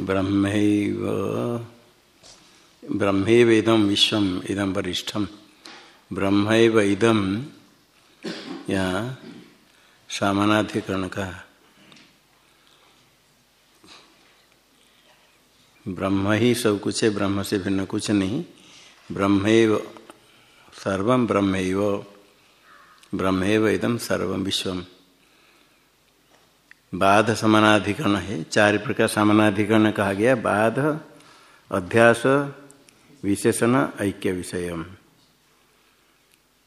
ब्रह्मैव ब्रह्मैव इदम विश्वम इदम वरिष्ठम। ब्रह्मैव इदम यहाँ सामानाधिकरण का ब्रह्म ही सब कुछ है, ब्रह्म से भिन्न कुछ नहीं। ब्रह्मैव सर्वम ब्रह्मैव। ब्रह्मैव इदम सर्वम विश्वम। बाध समानाधिकरण है, चार प्रकार समानाधिकरण कहा गया, बाध, अध्यास, विशेषण, ऐक्य विषय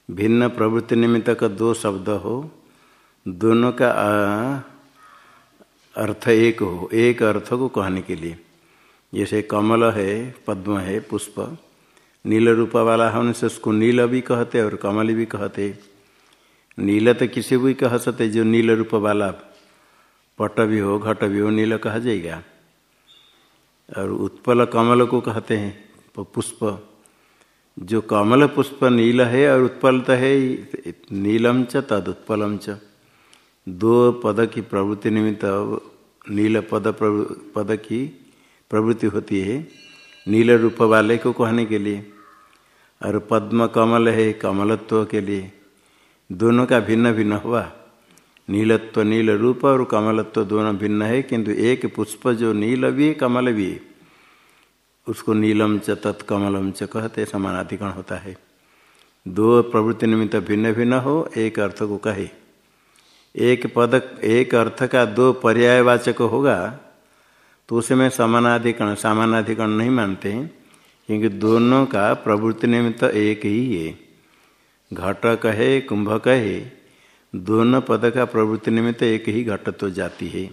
भिन्न प्रवृत्ति निमित्त का दो शब्द हो, दोनों का अर्थ एक हो, एक अर्थ को कहने के लिए। जैसे कमल है, पद्म है, पुष्प, नील रूप वाला होने से उसको नील भी कहते और कमल भी कहते। नील तो किसी भी कह सकते, जो नील रूप वाला पट भी हो, घट भी हो, नील कहा जाएगा। और उत्पल कमल को कहते हैं पुष्प। जो कमल पुष्प नील है और उत्पल तो है, नीलम च, तद उत्पलम च। दो पद की प्रवृत्ति निमित्त नील पद पद की प्रवृत्ति होती है, नील रूप वाले को कहने के लिए। और पद्म कमल है, कमलत्व के लिए। दोनों का भिन्न भिन्न हुआ। नीलत्व नील रूप और कमलत्व दोनों भिन्न है, किंतु एक पुष्प जो नील भी कमल भी उसको नीलम च तत्कमलम च कहते समानाधिकरण होता है। दो प्रवृत्ति निमित्त भिन्न भिन्न हो, एक अर्थ को कहे। एक पद, एक अर्थ का दो पर्यायवाचक होगा तो उसमें समानाधिकरण, सामानाधिकरण नहीं मानते हैं, क्योंकि दोनों का प्रवृत्ति निमित्त एक ही है। घट कहे, कुंभ कहे दोनों पद का प्रवृत्ति निमित्त एक ही घटत्व जाति है।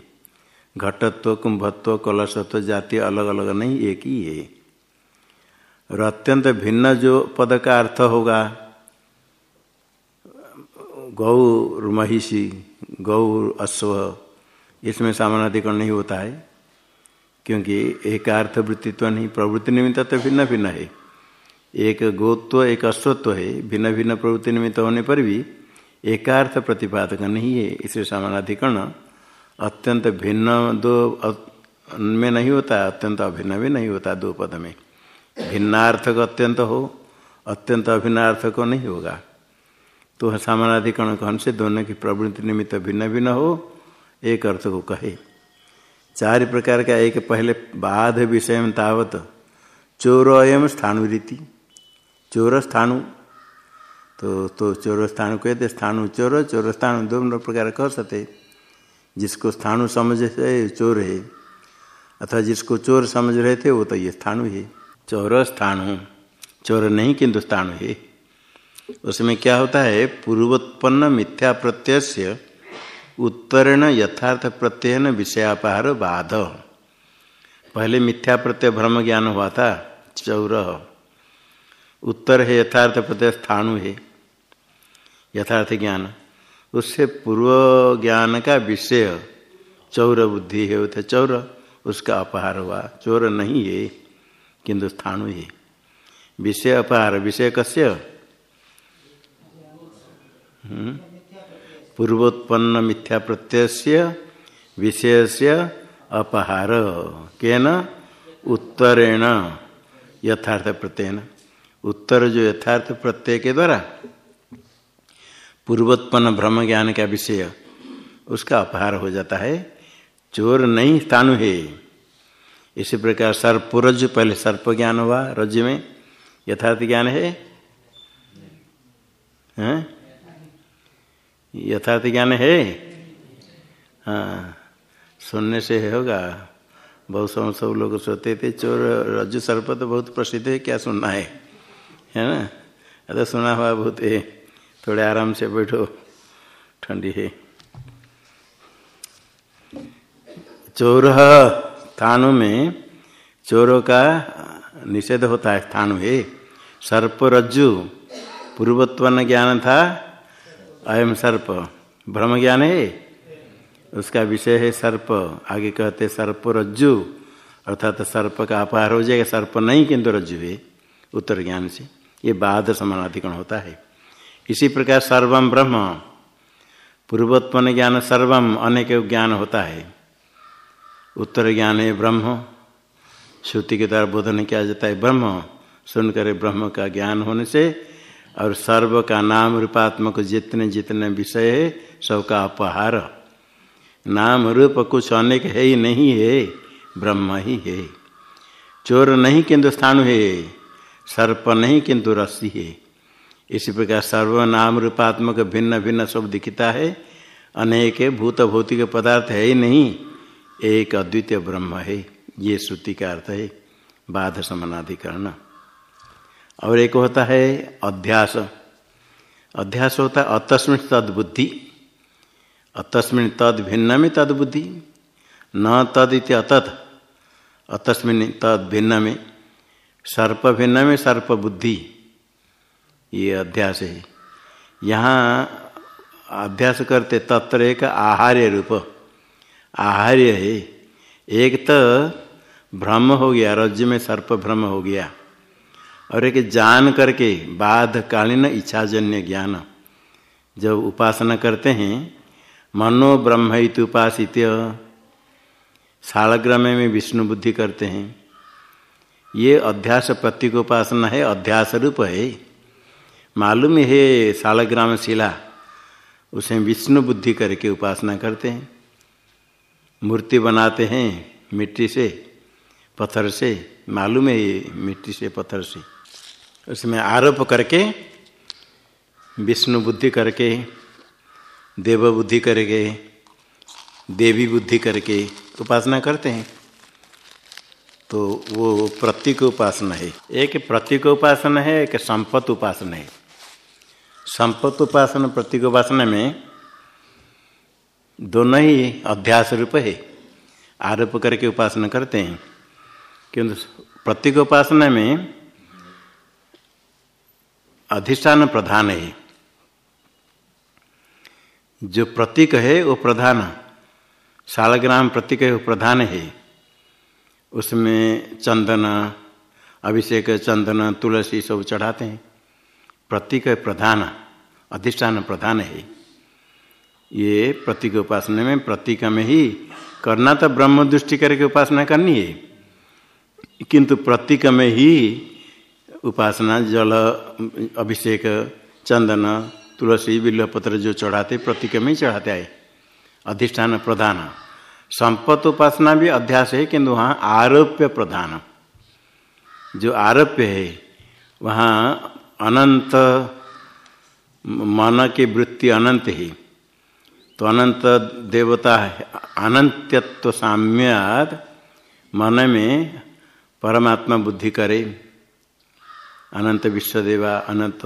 घटत्व, कुंभत्व, कलशत्व जाति अलग अलग नहीं, एक ही है। और अत्यंत भिन्न जो पद का अर्थ होगा गौ महिषी गौ अश्व, इसमें सामानाधिकरण नहीं होता है, क्योंकि एक अर्थवृत्तित्व तो नहीं, प्रवृत्ति निमित्त तो भिन्न भिन्न है। एक गोत्व, एक अश्वत्व है भिन्न भिन्न प्रवृत्ति निमित्त होने पर भी एकार्थ प्रतिपादक नहीं है इसलिए समानाधिकरण अत्यंत भिन्न दो में नहीं होता, अत्यंत अभिन्न भी नहीं होता दो पद में। भिन्नार्थक अत्यंत हो, अत्यंत अभिन्नार्थ को नहीं होगा। तो सामानाधिकरण कहन से दोनों की प्रवृत्ति निमित्त भिन्न भिन्न हो, एक अर्थ को कहे। चार प्रकार का एक पहले बाध विषय तावत, चोर अयम स्थानुरीति चोर स्थानु तो तो चोर स्थानु कहते स्थानु चोर चोर स्थानु दोनों प्रकार कह सकते जिसको स्थानु समझ से चोर है। अथवा जिसको चोर समझ रहे थे, वो तो ये स्थानु है। चोर स्थानु, चोर नहीं किंतु स्थानु है। उसमें क्या होता है, पूर्वोत्पन्न मिथ्या प्रत्यय उत्तरेण यथार्थ प्रत्ययन विषयापहार बाध। पहले मिथ्या प्रत्यय भ्रम ज्ञान हुआ था चौर उत्तर है, यथार्थ प्रत्यय स्थाणु है। यथार्थ ज्ञान। उससे पूर्व ज्ञान का विषय चौर बुद्धि है उसे चौर, उसका अपहार हुआ। चोर नहीं है किंतु स्थाणु है विषय अपहार, विषय कस्य? पूर्वोत्पन्न मिथ्या प्रत्यय विषय से अपहार। केन? उत्तरेण। यथार्थ प्रत्ययन। उत्तर जो यथार्थ प्रत्यय के द्वारा पूर्वोत्पन्न ब्रह्म ज्ञान का विषय उसका अपहार हो जाता है। चोर नहीं स्थानु है। इसी प्रकार सर्प रज पहले सर्प ज्ञान हुआ, रज में। यथार्थ ज्ञान है? हैं? यथार्थ ज्ञान है? हाँ सुनने से होगा। बहुत समय सब लोग सोते थे, चोर रज्जु सर्प तो बहुत प्रसिद्ध है, क्या सुनना है? है ना? अरे सुना हुआ बहुत है। थोड़े आराम से बैठो। ठंडी है। चोर स्थानु में चोरों का निषेध होता है। स्थानु है। सर्प रज्जु पूर्वत्वन ज्ञान था, अयम सर्प। ब्रह्म ज्ञान है। उसका विषय है सर्प। आगे कहते सर्प रज्जु अर्थात सर्प का अपहार हो जाएगा। सर्प नहीं किंतु रज्जु है। उत्तर ज्ञान से। ये बाध समानाधिकरण होता है। इसी प्रकार सर्वम ब्रह्म। पूर्वोत्पन्न ज्ञान सर्वम अनेक ज्ञान होता है। उत्तर ज्ञान है ब्रह्म। श्रुति के द्वारा बोधन किया जाता है ब्रह्म। सुनकर ब्रह्म का ज्ञान होने से और सर्व का नाम रूपात्मक जितने जितने विषय है, सबका अपहार। नाम रूप कुछ अनेक है ही नहीं है, ब्रह्म ही है। चोर नहीं किंतु स्थानु है, सर्प नहीं किंतु रस्सी है। इसी प्रकार सर्वनाम रूपात्मक भिन्न भिन्न सब दिखता है। अनेक भूत भौतिक पदार्थ है ही नहीं, एक अद्वितीय ब्रह्म है। ये श्रुति का अर्थ है, बाध समानाधिकरण। और एक होता है अध्यास। अध्यास होता है अतस्मिन तद्बुद्धि। अतस्मिन तद भिन्न में तद्बुद्धि। न तद इति अतत। अतस्मिन तद भिन्न में सर्प भिन्न में सर्प बुद्धि। ये अध्यास है। यहाँ अभ्यास करते तत्र एक आहार्य रूप। आहार्य है। एक तो भ्रम हो गया रज्जु में सर्प भ्रम हो गया। और एक जान करके बाध कालीन इच्छाजन्य ज्ञान। जब उपासना करते हैं, मनो ब्रह्म उपासित शालग्राम में विष्णु बुद्धि करते हैं। ये अध्यास प्रतीक उपासना है, अध्यास रूप है। मालूम है सालग्राम शिला, उसे विष्णु बुद्धि करके उपासना करते हैं। मूर्ति बनाते हैं मिट्टी से, पत्थर से, मालूम है ये मिट्टी से, पत्थर से। उसमें आरोप करके, विष्णु बुद्धि करके, देव बुद्धि करके, देवी बुद्धि करके उपासना करते हैं। तो वो प्रतीक उपासना है। एक प्रतीक उपासना है, एक संपत्त उपासना है। संपत्त उपासना प्रतीक उपासना में दोनों ही अध्यास रूप है। आरोप करके उपासना करते हैं। किंतु प्रतीक उपासना में अधिष्ठान प्रधान है। जो प्रतीक है, वो प्रधान। शालग्राम प्रतीक है, वो प्रधान है। उसमें चंदन, अभिषेक चंदन, तुलसी सब चढ़ाते हैं। प्रतीक प्रधान, अधिष्ठान प्रधान है। ये प्रतीक उपासना में प्रतीक में ही करना तो ब्रह्म दृष्टि करके उपासना करनी है। किंतु प्रतीक में ही उपासना, जल, अभिषेक, चंदन, तुलसी बिल्लपत्र जो चढ़ाते, प्रतीक में ही चढ़ाते आए। अधिष्ठान प्रधान। संपत्त उपासना भी अध्यास है, किंतु वहाँ आरोप्य प्रधान। जो आरोप्य है, वहाँ अनंत, मन की वृत्ति अनंत ही। तो अनंत देवता अनंत्यत्व साम्यात मन में परमात्मा बुद्धि करे। अनंत विश्वदेवा, अनंत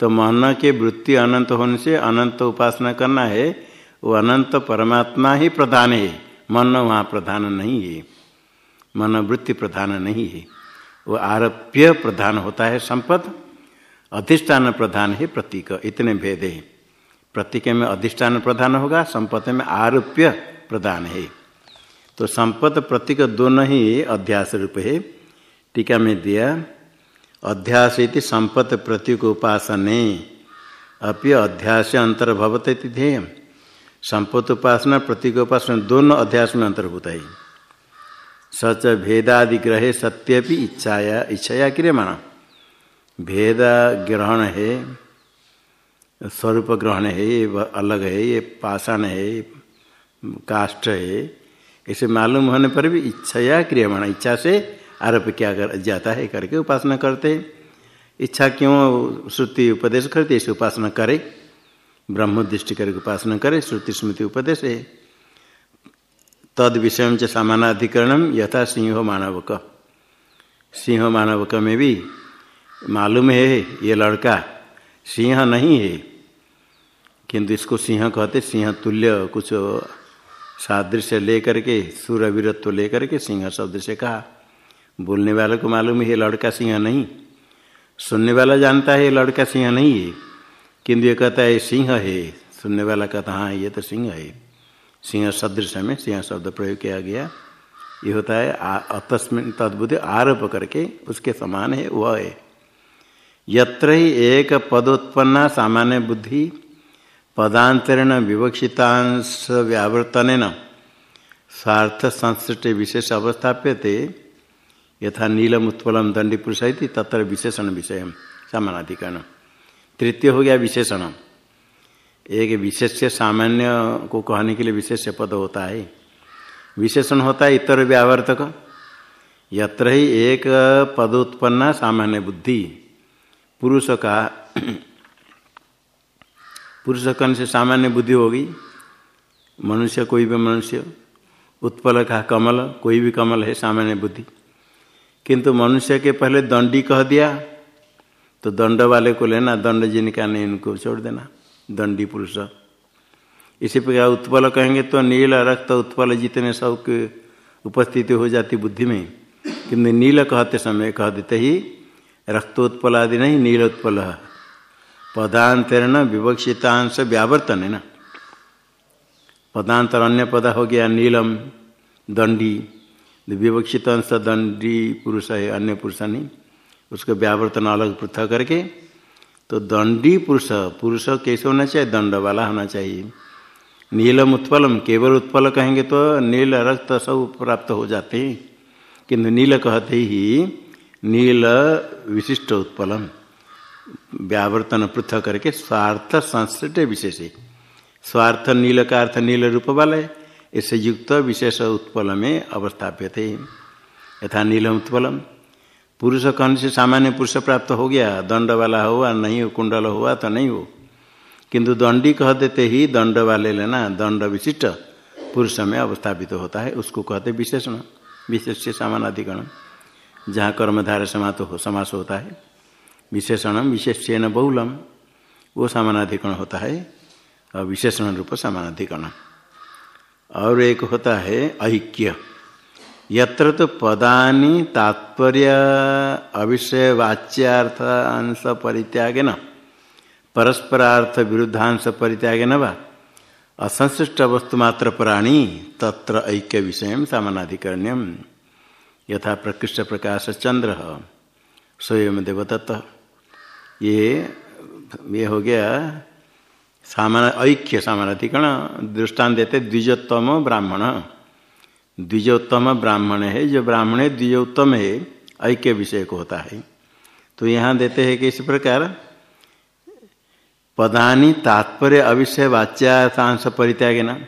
तो मन के वृत्ति अनंत होने से अनंत उपासना करना है, वो अनंत परमात्मा ही प्रधान है। मन वहाँ प्रधान नहीं है। मन वृत्ति प्रधान नहीं है। वो आरप्य प्रधान होता है संपद। अधिष्ठान प्रधान है प्रतीक। इतने भेद। है प्रतीक में अधिष्ठान प्रधान होगा, संपत्त में आरोप्य प्रधान है। तो संपत्त प्रतीक दोनों ही अध्यास रूप है। टीका में दिया, अध्यास इति संपत्त प्रतीक उपासने। अपि अध्यास अंतर्भवत ध्येय। संपत्त उपासना, प्रतीक उपासना दोनों अध्यास में अंतर्भूत है। सच भेदादिग्रहे सत्यपि इच्छाया इच्छाया क्रियमाण। भेद ग्रहण है, स्वरूप ग्रहण है, ये अलग है, ये पाषाण है, काष्ठ है। इसे मालूम होने पर भी इच्छा या क्रियमाण इच्छा से आरोप क्या कर जाता है, करके उपासना करते इच्छा क्यों श्रुति उपदेश करती इसे उपासना करे, ब्रह्म दृष्टि करके उपासना करे, श्रुति स्मृति उपदेश है। तद विषय से सामानाधिकरण यथा सिंह मानवक। सिंह मानवक में भी मालूम है ये लड़का सिंह नहीं है। किंतु इसको सिंह कहते सिंह तुल्य, कुछ सादृश्य लेकर के सूर्यवीरत्व लेकर के सिंह शब्द से कहा। बोलने वाले को मालूम है लड़का सिंह नहीं। सुनने वाला जानता है लड़का सिंह नहीं है। किंतु ये कहता है सिंह है। सुनने वाला कहता हाँ ये तो सिंह है। सिंह सदृश में सिंह शब्द प्रयोग किया गया। ये होता है अतस्मिन तद्बुद्धि आरोप करके उसके समान है, वह है। यत्र ही एक पदोत्पन्ना सामान्य बुद्धि, पदांतरेण विवक्षितांश व्यावर्तन स्वार्थ संश्लिष्ट विशेष अवस्थाप्यते। यथा नीलम उत्पलम दंडी पुरुष तत्र विशेषण विषय सामानाधिकरण तृतीय हो गया विशेषण। एक विशेष सामान्य को कहने के लिए विशेष पद होता है। विशेषण होता है इतर व्यावर्तक। यत्र ही एक पद उत्पन्न सामान्य बुद्धि। पुरुष का पुरुष कर्ण से सामान्य बुद्धि होगी। मनुष्य कोई भी मनुष्य, उत्पल का कमल, कोई भी कमल है सामान्य बुद्धि। किंतु मनुष्य के पहले दंडी कह दिया तो दंड वाले को लेना, दंड जिनका नहीं, उनको छोड़ देना, दंडी पुरुष। इसी प्रकार उत्पल कहेंगे तो नील, रक्त, उत्पल जितने सब की उपस्थिति हो जाती बुद्धि में। किंतु नील कहते समय, कह देते ही रक्तोत्पल आदि नहीं नील उत्पल पदांतरण विवक्षितांश व्यावर्तन है ना। पदांतर अन्य पद हो गया, नीलम, दंडी। विवक्षित अंश दंडी पुरुष है, अन्य पुरुष नहीं। उसका व्यावर्तन अलग पृथक करके तो दंडी पुरुष पुरुष कैसे होना चाहिए? दंड वाला होना चाहिए। नीलम उत्पलम, केवल उत्पल कहेंगे तो नील रक्त सब प्राप्त हो जाते हैं। किंतु नील कहते ही नील विशिष्ट उत्पलम व्यावर्तन पृथक करके स्वार्थ संस्कृत विशेष स्वार्थ नील का अर्थ नील रूप वाले इससे युक्त विशेष उत्पल में अवस्थाप्य थे यथा नीलम उत्पलम पुरुष कर्ण से सामान्य पुरुष प्राप्त हो गया दंड वाला हुआ नहीं हो कुंडल हुआ तो नहीं हो किंतु दंडी कह देते ही दंड वाले लेना दंड विशिष्ट पुरुष में अवस्थापित होता है उसको कहते विशेषण विशेष सामानाधिकरण जहाँ कर्मधार समात हो, समास होता है। विशेषणम विशेषण बहुलम वो सामानाधिकरण होता है, और विशेषण रूप सामानाधिकरण। और एक होता है ऐक्य। यत्र तो पदानि तात्पर्य अविषय वाच्यार्थ अंश परित्यागे न परस्परार्थ विरुद्धांश परित्यागे न वा असंशिष्ट वस्तु मात्र प्राणी, तत्र ऐक्य विषय सामानाधिकरण्यम। यथा प्रकृष्ट प्रकाश चंद्र, स्वयं देवदत्त ये ये हो गया सामान्य, ऐक्य सामानाधिकरण दृष्टान देते द्विजोत्तम ब्राह्मण। द्विजोत्तम ब्राह्मण है, जो ब्राह्मण है, द्विजोत्तम है, ऐक्य विषय को होता है। तो यहाँ देते हैं कि इस प्रकार, पदानी तात्पर्य अविषय वाच्यार्थांश परित्यागे न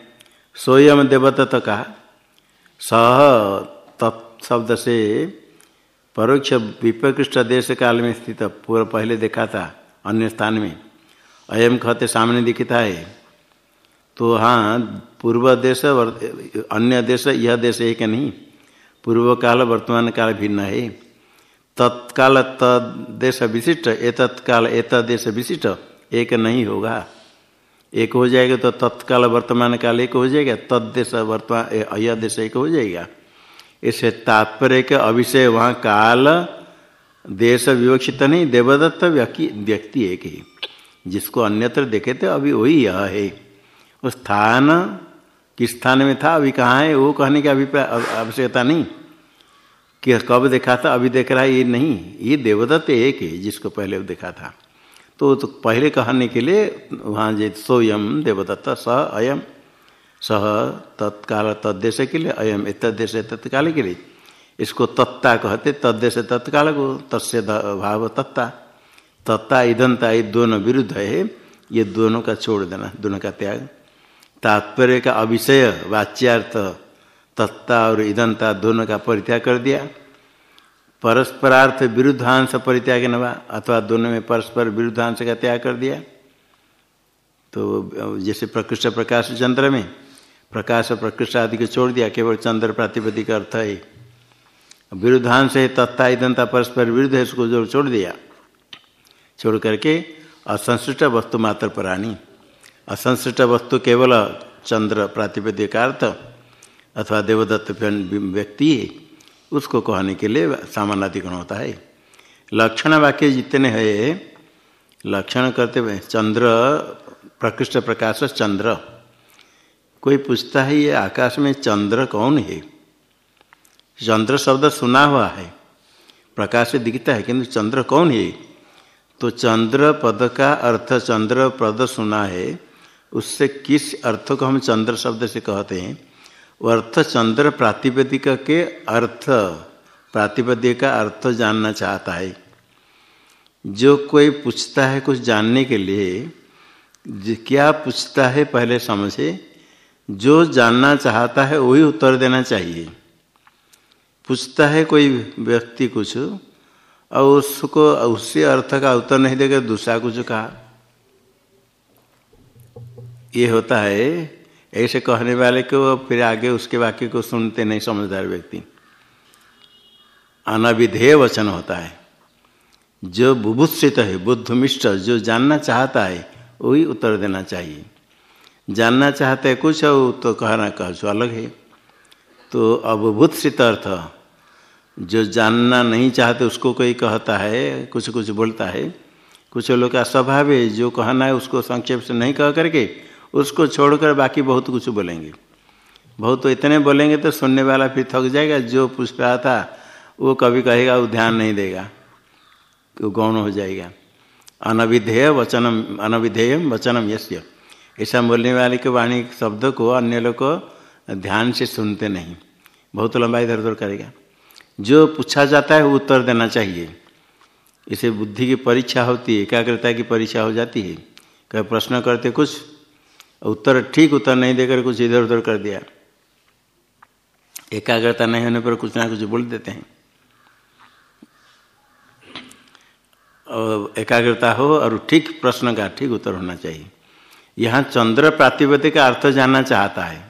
स्वयं देवदत्त का सह तत्शब्द से परोक्ष विपकृष्ट देश काल में स्थित पूर्व पहले देखा था, अन्य स्थान में। अयम कहते सामने दिखता है। तो हाँ पूर्व देश अन्य देश, यह देश एक नहीं? पूर्व काल, वर्तमान काल भिन्न है। तत्काल तदेश विशिष्ट ए तत्काल एत देश विशिष्ट, एक नहीं होगा। एक हो जाएगा तो तत्काल वर्तमान काल एक हो जाएगा तदेश वर्तमान, यह देश एक हो जाएगा। इसे तात्पर्य के अविषय वहाँ काल देश विवक्षित नहीं देवदत्त व्यक्ति एक ही। जिसको अन्यत्र देखे थे अभी वही यह है। वो स्थान किस स्थान में था अभी कहाँ है वो कहने की अभिप्राय आवश्यकता नहीं। कि कब देखा था अभी देख रहा है ये नहीं। ये देवदत्त एक है जिसको पहले देखा था। तो, तो पहले कहने के लिए वहाँ जे सोयम देवदत्त स अयम सह तत्काल तद्देश के लिए, अयम तद्देश तत्काल के लिए। इसको तत्ता कहते, तद्देश तत्काल को, तस्य भाव तत्ता। तत्ता ईदनता ये दोनों विरुद्ध है। ये दोनों का छोड़ देना, दोनों का त्याग। तात्पर्य का अविषय, वाच्यार्थ, तत्ता और ईदनता दोनों का परित्याग कर दिया। परस्परार्थ विरुद्धांश परित्याग नवा अथवा दोनों में परस्पर विरुद्धांश का त्याग कर दिया। तो जैसे प्रकृष्ट प्रकाश चंद्र में प्रकाश प्रकृष्ट आदि को छोड़ दिया, केवल चंद्र प्रातिपदिक अर्थ है। विरुद्धांश है तत्ता ईदनता परस्पर विरुद्ध है, उसको जो छोड़ दिया। छोड़ करके असंसृष्ट वस्तु मात्र प्राणी असंसृष्ट वस्तु केवल चंद्र प्रातिपदिक का अर्थ अथवा देवदत्त व्यक्ति है, उसको कहने के लिए सामान्य सामानाधिकरण होता है। लक्षण वाक्य जितने हैं, लक्षण करते हुए चंद्र प्रकृष्ट प्रकाश चंद्र। कोई पूछता है, ये आकाश में चंद्र कौन है? चंद्र शब्द सुना हुआ है, प्रकाश से दिखता है, किंतु चंद्र कौन है? तो चंद्र पद का अर्थ चंद्र पद सुना है, उससे किस अर्थ को हम चंद्र शब्द से कहते हैं? वो अर्थ चंद्र प्रातिपदिक के अर्थ प्रातिपद्य का अर्थ जानना चाहता है। जो कोई पूछता है कुछ जानने के लिए क्या पूछता है पहले समझे? जो जानना चाहता है, वही उत्तर देना चाहिए। पूछता है कोई व्यक्ति कुछ, और उसको, उसी अर्थ का उत्तर नहीं देकर दूसरा कुछ कहा। ये होता है, ऐसे कहने वाले को फिर आगे उसके वाक्य को सुनते नहीं समझदार व्यक्ति। अनविधेय वचन होता है। जो बुभुत्सित है, बुद्धमिष्ट, जो जानना चाहता है, वही उत्तर देना चाहिए। जानना चाहते हैं कुछ, और तो कहना कह अलग है। तो अबुभुत्सित अर्थ, जो जानना नहीं चाहते उसको कोई कहता है कुछ कुछ बोलता है। कुछ लोग का स्वभाव है, जो कहना है उसको संक्षेप से नहीं कह करके, उसको छोड़कर बाकी बहुत कुछ बोलेंगे। बहुत तो इतने बोलेंगे तो सुनने वाला फिर थक जाएगा, जो पूछ रहा था, वो कभी कहेगा, वो ध्यान नहीं देगा। वो गौण हो जाएगा। अनविधेय वचनम अनविधेय वचनम यश्य ऐसा बोलने वाले के वाणी शब्द को अन्य लोग ध्यान से सुनते नहीं। बहुत लंबा इधर उधर करेगा। जो पूछा जाता है वो उत्तर देना चाहिए। इसे बुद्धि की परीक्षा होती है, एकाग्रता की परीक्षा हो जाती है। कभी प्रश्न करते कुछ, उत्तर ठीक उत्तर नहीं देकर कुछ इधर उधर कर दिया। एकाग्रता नहीं होने पर कुछ ना कुछ बोल देते हैं। और एकाग्रता हो और ठीक प्रश्न का ठीक उत्तर होना चाहिए। यहाँ चंद्र प्रातिपत्ति का अर्थ जानना चाहता है।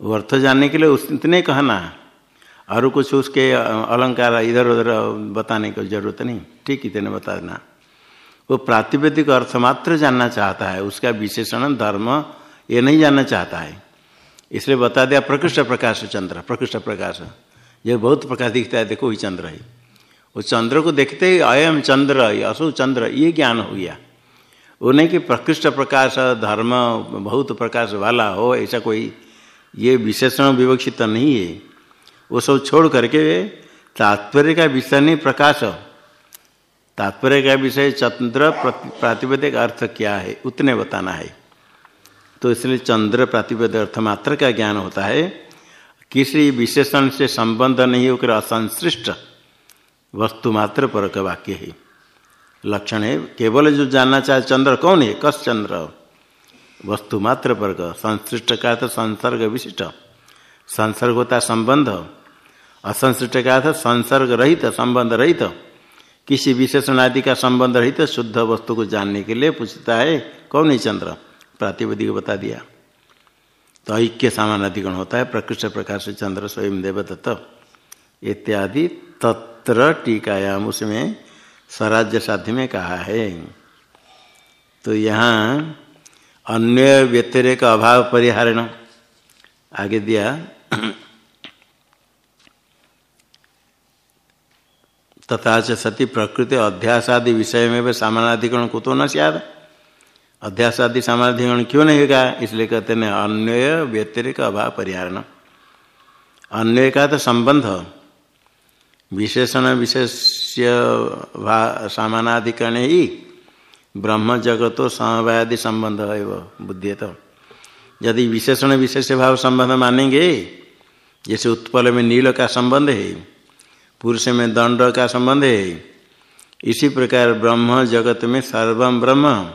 वो अर्थ जानने के लिए उस इतने कहना और कुछ उसके अलंकार इधर उधर बताने की ज़रूरत नहीं। ठीक इतने बता देना। वो प्रातिपदिक अर्थ मात्र जानना चाहता है। उसका विशेषण धर्म ये नहीं जानना चाहता है। इसलिए बता दिया प्रकृष्ट प्रकाश चंद्र, प्रकृष्ट प्रकाश। ये बहुत प्रकाश दिखता है। देखो वही चंद्र है। वो चंद्र को देखते ही अयम चंद्र, असु चंद्र, ये ज्ञान हो गया। वो नहीं कि प्रकृष्ट प्रकाश, धर्म, बहुत प्रकाश वाला हो, ऐसा कोई ये विशेषण विवक्षित नहीं है। वो सब छोड़ करके तात्पर्य का विषय नहीं, प्रकाश। तात्पर्य का विषय चंद्र प्रातिपदिक अर्थ क्या है, उतने बताना है। तो इसलिए चंद्र प्रातिपद अर्थ मात्र का ज्ञान होता है। किसी विशेषण से संबंध नहीं होकर असंश्रिष्ट वस्तु मात्र पर वाक्य है। लक्षण है। केवल जो जानना चाहे चंद्र, कौन है? कस चंद्र। वस्तु मात्र का संश्रिष्ट का अर्थ संसर्ग विशिष्ट। संसर्ग होता संबंध। असंश्रिष्ट का अर्थ संसर्ग रहित, संबंध रहित। किसी विशेषण आदि का संबंध रहित, शुद्ध वस्तु को जानने के लिए पूछता है, कौन है चंद्र? प्रातिपदी को बता दिया। तो ऐक्य सामान अधिकरण होता है, प्रकृष्ट प्रकाश चंद्र स्वयं देवदत्त। इत्यादि तत्र टीकायाम, उसमें स्वराज्य साध्य में कहा है। तो यहाँ अन्य व्यतिरेक अभाव परिहारण आगे दिया। तथा च सती प्रकृति अध्यासादि विषय में भी सामानाधिकरण कुतो न सियाद। अध्यासादि सामानाधिकरण क्यों नहीं होगा? इसलिए कहते हैं अन्वय व्यतिरिक अभाव परिहारण अन्वय का तो संबंध विशेषण विशेष्य सामानाधिकरण ही ब्रह्म जगतो समवायादि संबंध है वो बुद्धि तो यदि विशेषण विशेष भाव संबंध मानेंगे, जैसे उत्पल में नील का संबंध है, पुरुष में दंड का संबंध है, इसी प्रकार ब्रह्म जगत में सर्वम ब्रह्म,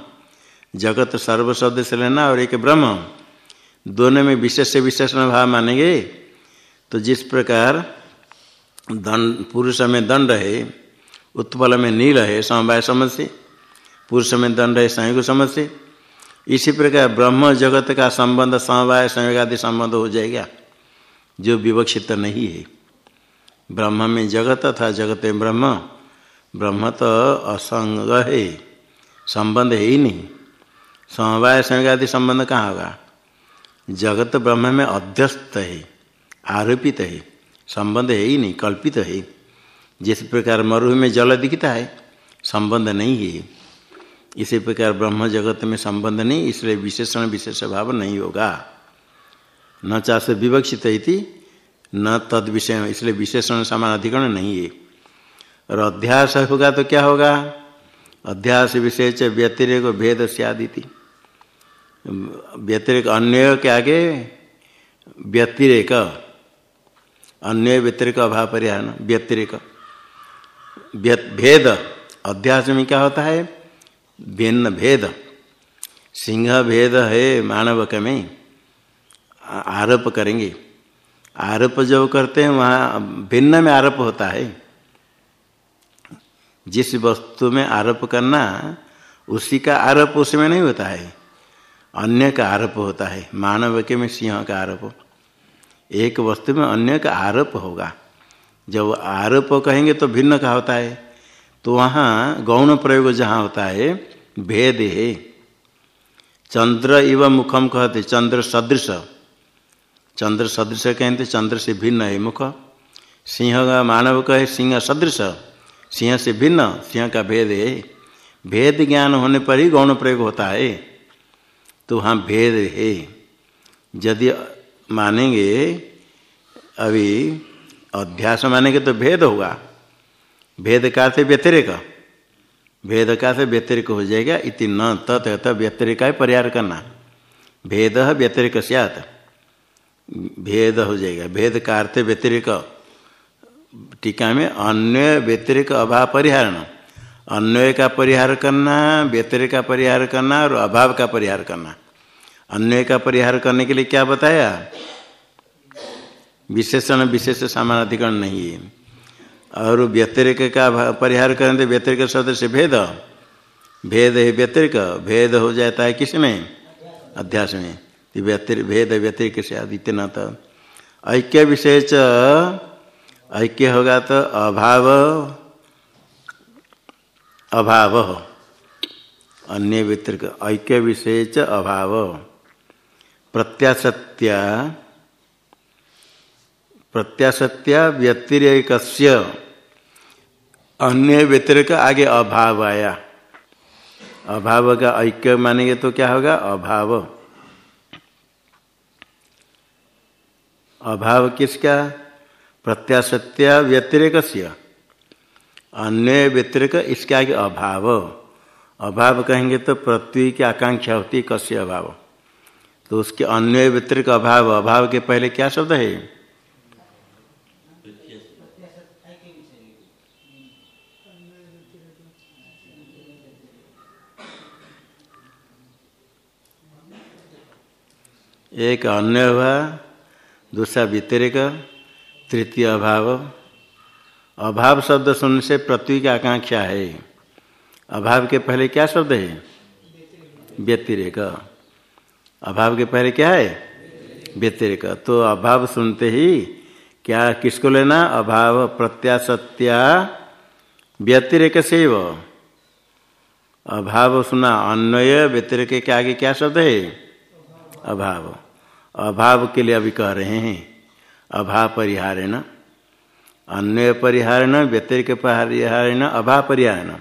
जगत सर्व शब्द से लेना और एक ब्रह्म, दोनों में विशेष विशेषण भाव मानेंगे तो जिस प्रकार दंड पुरुष में दंड है उत्पल में नील है, समवाय समझ से पुरुष में दंड है संयोग समझ से इसी प्रकार ब्रह्म जगत का संबंध, समवाय संयोग आदि संबंध हो जाएगा, जो विवक्षित नहीं है। ब्रह्म में जगत था जगत में ब्रह्म ब्रह्म तो असंग है, संबंध है ही नहीं। समवाय संयोग आदि संबंध कहाँ होगा? जगत ब्रह्म में अध्यस्त है, आरोपित है। संबंध है ही नहीं, कल्पित है। जिस प्रकार मरु में जल दिखता है, संबंध नहीं है। इसी प्रकार ब्रह्म जगत में संबंध नहीं, इसलिए विशेषण विशेष भाव नहीं होगा। न चाहे विवक्षित थी न तद विषय, इसलिए विशेषण समान अधिकरण नहीं है। और अध्यास होगा तो क्या होगा? अध्यास विषय च व्यतिरेक भेद सियादिति व्यतिरेक अन्य के आगे व्यतिरेक। अन्य व्यतिरिक अभाव परिहार, व्यतिरिक। भेद। अध्यास में क्या होता है? भिन्न भेद। सिंह भेद है मानव के में। आरोप करेंगे। आरोप जो करते हैं, वहाँ भिन्न में आरोप होता है। जिस वस्तु में आरोप करना, उसी का आरोप उसमें नहीं होता है। अन्य का आरोप होता है। मानव के में सिंह का आरोप। एक वस्तु में अन्य का आरोप होगा। जब आरोप कहेंगे तो भिन्न का होता है। तो वहाँ गौण प्रयोग जहाँ होता है, भेद है। चंद्र इव मुखम कहते, चंद्र सदृश। चंद्र सदृश कहते, चंद्र से भिन्न है मुख। सिंह का मानव कहे, सिंह सदृश। सिंह से भिन्न, सिंह का भेद है। भेद ज्ञान होने पर ही गौण प्रयोग होता है। तो वहाँ भेद है। यदि मानेंगे, अभी अध्यास मानेंगे तो भेद होगा। भेद का से व्यतिरिक। भेद का से व्यतिरिक हो जाएगा, इति न तत् व्यतिरिक परिहार करना। भेद व्यतिरिक सियात। भेद हो जाएगा। भेद का अर्थ व्यतिरिक। टीका में अन्य व्यतिरिक अभाव परिहारण। अन्वय का परिहार करना, व्यतिरिक का परिहार करना और अभाव का परिहार करना। अन्वय का परिहार करने के लिए क्या बताया? विशेषण, विशेष सामानाधिकरण नहीं है। और व्यतिरिक का परिहार करें तो व्यतिरिक शब्द से भेद। भेद है व्यतिरिक। भेद हो जाता है किसमें। अध्यास में भेद व्यतिरिक से आदित्य न तो ऐक्य च ऐक्य होगा तो अभाव अभाव। अन्य व्यतिरिक, ऐक्य च अभाव। प्रत्यासत्या प्रत्यासत्या व्यतिरेक अन्य व्यतिरिक आगे अभाव आया। अभाव का ऐक्य मानेंगे तो क्या होगा? अभाव। अभाव किसका? प्रत्याशत्या व्यतिरेक अन्य व्यतिरिक इसके आगे अभाव। अभाव कहेंगे तो पृथ्वी की आकांक्षा होती कस्य अभाव। तो उसके अन्य व्यतिरिक अभाव अभाव के पहले क्या शब्द है? एक अन्य हुआ, दूसरा व्यतिरिक, तृतीय अभाव। अभाव शब्द सुनने से पृथ्वी की आकांक्षा है। अभाव के पहले क्या शब्द है? व्यतिरेक। अभाव के पहले क्या है? व्यतिरेक। तो अभाव सुनते ही क्या किसको लेना? अभाव प्रत्याशत्या व्यतिरिक से व। अभाव सुना, अन्वय व्यतिरिक के आगे क्या शब्द है? अभाव। अभाव के लिए अभी कह रहे हैं। अभाव परिहार है न अन्य परिहार न व्यतिरिक न अभाव परिहार न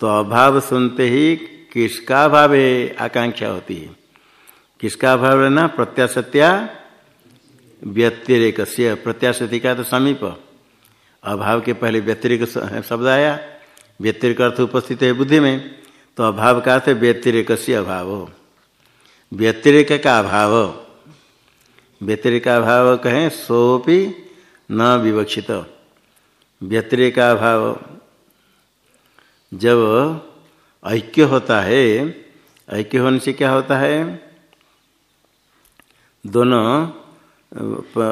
तो अभाव सुनते ही किसका अभाव है? आकांक्षा होती है। किसका अभाव है ना प्रत्याशत्या व्यतिरिक से प्रत्याशति का तो समीप। अभाव के पहले व्यतिरिक शब्द आया। व्यतिरिक अर्थ उपस्थित है बुद्धि में। तो अभाव का अर्थ व्यतिरिक से अभाव। व्यतिरिक का अभाव। व्यतिरिक अभाव कहें सोपी न विवक्षित। व्यतिरिक अभाव। जब ऐक्य होता है, ऐक्य होने से क्या होता है? दोनों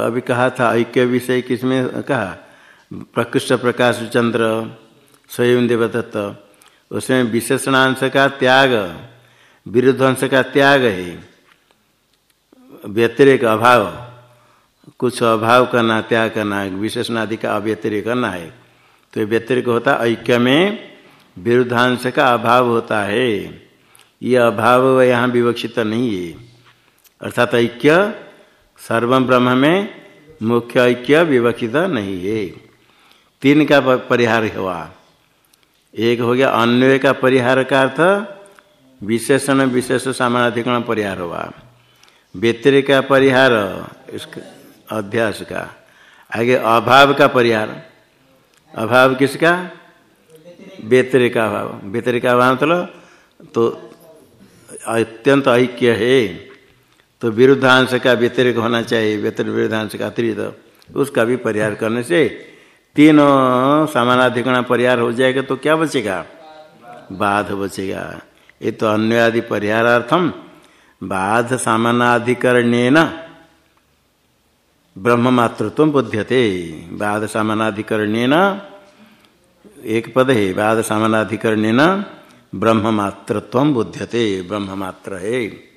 अभी कहा था, ऐक्य विषय किसमें कहा? प्रकृष्ट प्रकाश चंद्र, स्वयं देवदत्त। उसमें विशेषणांश का त्याग, विरुद्धांश का त्याग है। व्यतिरिक अभाव, कुछ अभाव करना, त्याग करना विशेषणादि का अव्यतिरिक करना है। तो व्यतिरिक होता, ऐक्य में विरुद्धांश का अभाव होता है। ये अभाव यहाँ विवक्षित नहीं है। अर्थात ऐक्य सर्वम ब्रह्म में मुख्य ऐक्य विवक्षित नहीं है। तीन का परिहार हुआ। एक हो गया अन्वय का परिहार का अर्थ विशेषण, विशेष सामानाधिकरण परिहार हुआ। व्यतिरिक का परिहार, इसका अध्यास का। आगे अभाव का परिहार। अभाव किसका? व्यतिरिक अभाव। व्यतिरिक अभाव मतलब तो अत्यंत ऐक्य है। तो विरुद्धांश का व्यतिरिक होना चाहिए, व्यतिरिक विरुद्धांश का अतिरिक्त। उसका भी परिहार करने से तीनों समानाधिकरण परिहार हो जाएगा तो क्या बचेगा? बाध बचेगा। ये तो अन्य आदि परिहारार्थम बाध सामानाधिकरण ब्रह्म मातृत्व बुध्यते। बाध सामानाधिकरण एक पद है, बाध सामानाधिकरण ब्रह्म मातृत्व बुध्यते। ब्रह्म मात्र है।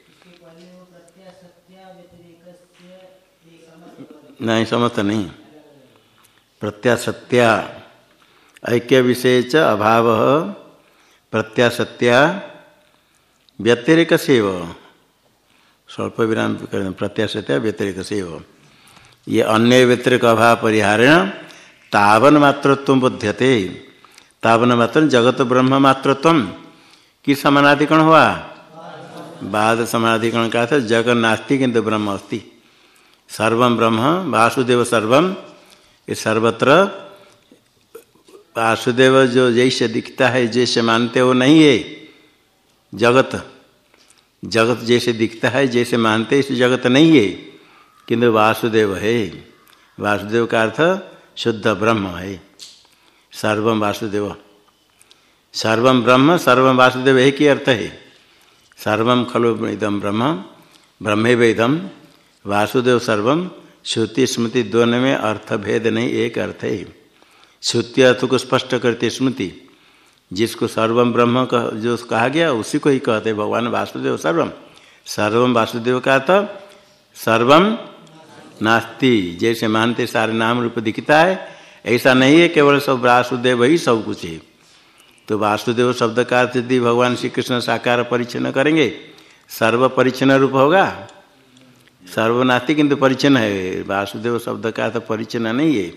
नहीं समस्त नहीं। प्रत्यासत्या ऐक्य विषय च अभाव प्रत्यासत्या व्यतिरिक सेव स्वल्प विराम प्रत्यासत्या व्यतिरिक सेव ये अन्य व्यतिरिक अभाव परिहारेण, तावन मातृत्व बुध्यते। तावन मात्र जगत ब्रह्म मातृत्व। की समानाधिकरण हुआ? बाद समानाधिकरण का था जगत नास्ति किंतु ब्रह्म अस्ति। सर्व ब्रह्म, वासुदेव सर्वम ये सर्वत्र वासुदेव जो जैसे दिखता है, जैसे मानते हो, नहीं है। जगत जगत जैसे दिखता है, जैसे मानते इस जगत नहीं है। किंतु वासुदेव है। वासुदेव का अर्थ शुद्ध ब्रह्म है। सर्वम वासुदेव। सर्वम ब्रह्म सर्वम वासुदेव एक ही अर्थ है। सर्वम खलु इदम ब्रह्म ब्रह्म इदम वासुदेव सर्वम श्रुति स्मृति दोनों में अर्थ भेद नहीं, एक अर्थ है। श्रुति अर्थ को स्पष्ट करते स्मृति, जिसको सर्वम ब्रह्म का जो कहा गया, उसी को ही कहते भगवान वासुदेव सर्वम सर्वम वासुदेव का तो सर्वम नास्ति। जैसे मानते सारे नाम रूप दिखता है, ऐसा नहीं है, केवल सब वासुदेव ही सब कुछ है। तो वासुदेव शब्द का अर्थ यदि भगवान श्री कृष्ण साकार परिचन्न करेंगे सर्व परिचन्न रूप होगा। सर्वनास्ति किंतु परिचन्न है। वासुदेव शब्द का तो परिचन्न नहीं है।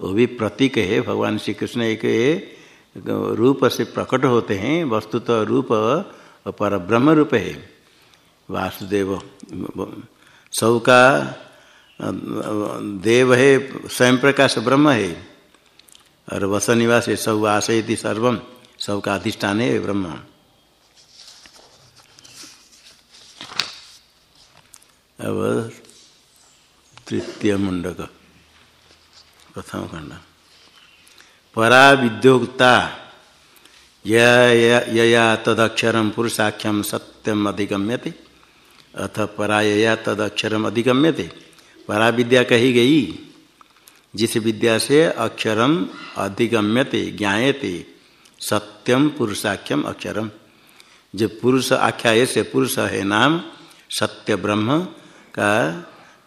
वो भी प्रतीक है। भगवान श्री कृष्ण एक रूप से प्रकट होते हैं। वस्तुतः रूप पर ब्रह्म रूप है। वासुदेव सब का देव है स्वयं प्रकाश ब्रह्म है। और वस निवास है, सब आशयति सर्वम सब का अधिष्ठान है ब्रह्म। अब तृतीय मुंडक प्रथम खंड। परा विद्योक्ता यया तदक्षर पुरुषाख्यम सत्यम अधिगम्यते। अथ परायया तदक्षरम अधिगम्यते। परा विद्या कही गई, जिस विद्या से अक्षरम अधिगम्यते ज्ञाते सत्यम पुरुषाख्यम अक्षरम। जो पुरुष आख्याय से पुरुष है नाम, सत्य ब्रह्म का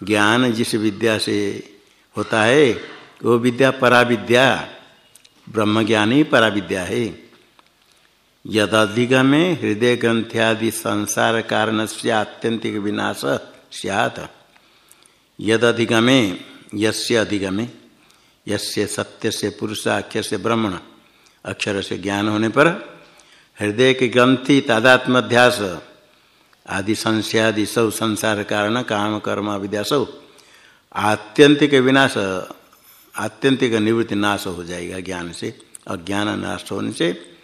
ज्ञान जिस विद्या से होता है, वो विद्या पराविद्या ब्रह्म ज्ञान ही पराविद्या है। यद में हृदय ग्रंथ्यादि संसार कारण से आत्यंतिक विनाश सियात। यद अधिगमे यस्य अधिगमे, यस्य सत्य से पुरुष अक्षर से ब्रह्मण अक्षर से ज्ञान होने पर हृदय के ग्रंथि तादात्मध्यास आदि संशयादि सब संसार कारण, काम, कर्म विद्या सब आत्यंतिक विनाश, आत्यंतिक निवृत्ति नाश हो जाएगा ज्ञान से अज्ञान नाश होने से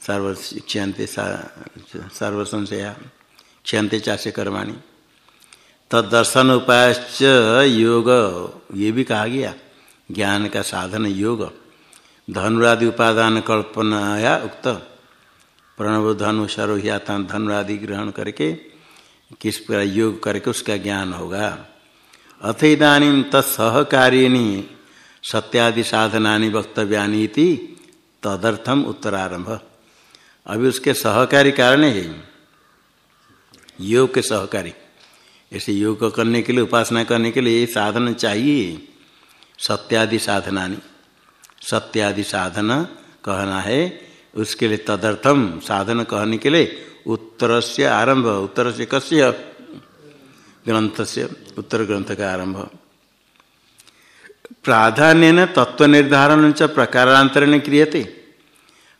सर्व क्षयंते सर्व संशया, क्षयंते चाष्य कर्माणी। तदर्शन उपायच योग, ये भी कहा गया, ज्ञान का साधन योग। धनुरादि उपादान कल्पनाया उक्त। प्रणव धनु सरोह्याता धनु आदि ग्रहण करके, किस प्रकार योग करके उसका ज्ञान होगा। अथ इधानी तत्सहकारिणी सत्यादि साधना वक्तव्या तदर्थम उत्तरारंभ अभी उसके सहकारी कारण है। योग के सहकारी। ऐसे योग करने के लिए, उपासना करने के लिए साधन चाहिए। सत्यादि साधना सत्यादि साधन कहना है उसके लिए तदर्थम साधन कहने के लिए उत्तर से आरंभ उत्तर से कस्य? ग्रंथ से उत्तर ग्रंथ का आरंभ। प्राधान्य तत्व निर्धारण च प्रकारांतरण क्रियते।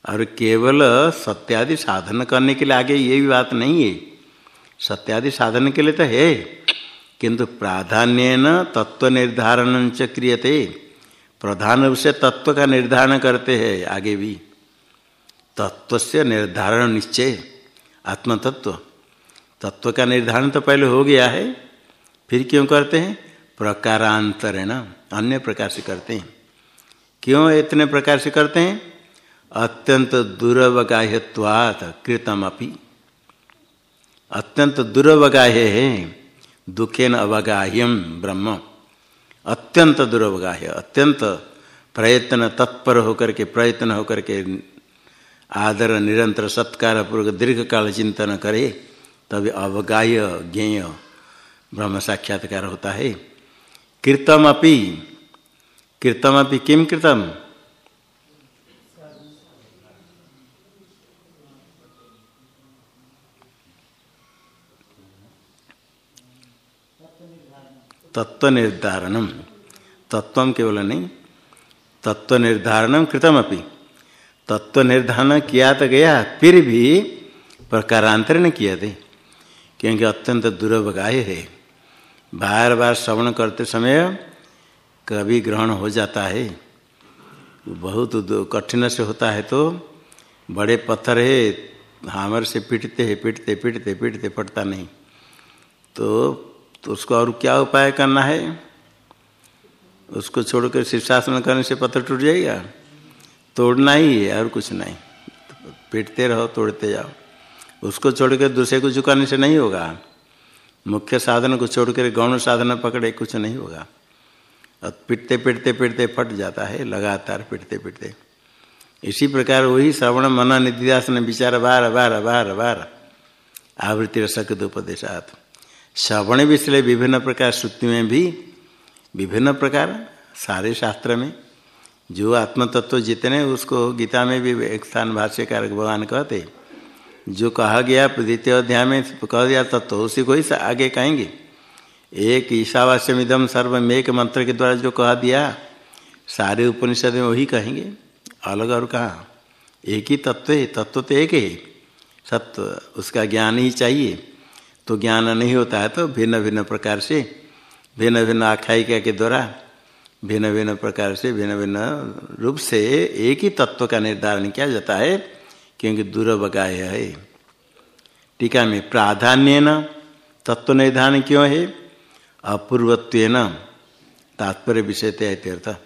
और केवल सत्यादि साधन करने के लिए आगे ये भी बात नहीं है। सत्यादि साधन के लिए तो है, किंतु प्राधान्य तत्व निर्धारण च क्रियते। प्रधान रूप से तत्व का निर्धारण करते हैं आगे भी। तत्व से निर्धारण निश्चय आत्मतत्व तत्व का निर्धारण तो पहले हो गया है, फिर क्यों करते हैं? प्रकारांतरण, अन्य प्रकार से करते हैं। क्यों इतने प्रकार से करते हैं? अत्यंत दुर्वगाह्यवात कृतम अपि अत्यंत दुर्वगाह्य है, दुखेन अवगाह्यम ब्रह्म। अत्यंत दुर्वगाह्य, अत्यंत प्रयत्न, तत्पर होकर के, प्रयत्न होकर के आदर, निरंतर सत्कार, पूर्वक दीर्घ काल चिंतन करे, तभी अवगाह्य, ज्ञेय, ब्रह्म साक्षात्कार होता है। कृतम अपि। कृतम अपि किम कृतम? तत्व निर्धारणम तत्व केवल नहीं तत्व निर्धारणम कृतम अपनी तत्व निर्धारण किया तो गया, फिर भी प्रकारांतरण किया थे क्योंकि अत्यंत दुर्भगाय है। बार बार श्रवण करते समय कभी ग्रहण हो जाता है। बहुत कठिन से होता है तो बड़े पत्थर है, हामर से पीटते हैं, पीटते पीटते पीटते पड़ता नहीं। तो तो उसको और क्या उपाय करना है? उसको छोड़कर शीर्षासन करने से पत्थर टूट जाएगा। तोड़ना ही है और कुछ नहीं। पीटते रहो, तोड़ते जाओ। उसको छोड़कर दूसरे को झुकाने से नहीं होगा। मुख्य साधन को छोड़कर गौण साधन पकड़े कुछ नहीं होगा। और पिटते पिटते पिटते फट जाता है, लगातार पिटते पिटते। इसी प्रकार वही श्रवण मना निधिदासन विचार, बार बार बार बार। आवृत्ति रसक उपदेशात। श्रवण इसलिए विभिन्न प्रकार श्रुति में भी, विभिन्न प्रकार सारे शास्त्र में जो आत्म तत्व जितने उसको गीता में भी एक स्थान भाष्यकार भगवान कहते जो कहा गया द्वितीय अध्याय में, कह दिया तत्व, उसी को ही आगे कहेंगे। एक ईशावास्यम इदम सर्व एक मंत्र के द्वारा जो कहा दिया, सारे उपनिषद में वही कहेंगे। अलग और कहा? एक ही तत्व है, तत्व तो एक है। सत्व, उसका ज्ञान ही चाहिए। तो ज्ञान नहीं होता है तो भिन्न भिन्न प्रकार से भिन्न भिन्न आख्यायिका के द्वारा भिन्न भिन्न प्रकार से भिन्न भिन्न रूप से एक ही तत्व का निर्धारण किया जाता है क्योंकि दुर्वगाय है। टीका में प्राधान्य न तत्व निर्धारण क्यों है? अपूर्वत्व न तात्पर्य विषय त्यर्थ